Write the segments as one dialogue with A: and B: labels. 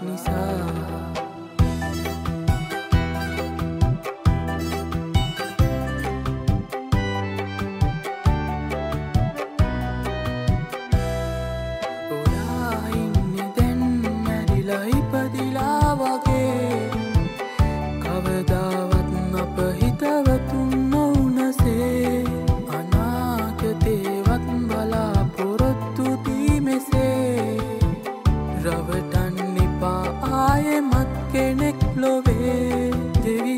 A: 你色。Te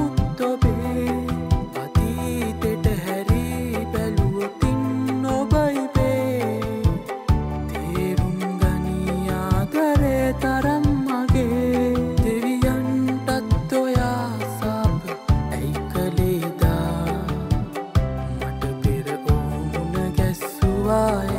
A: 啊。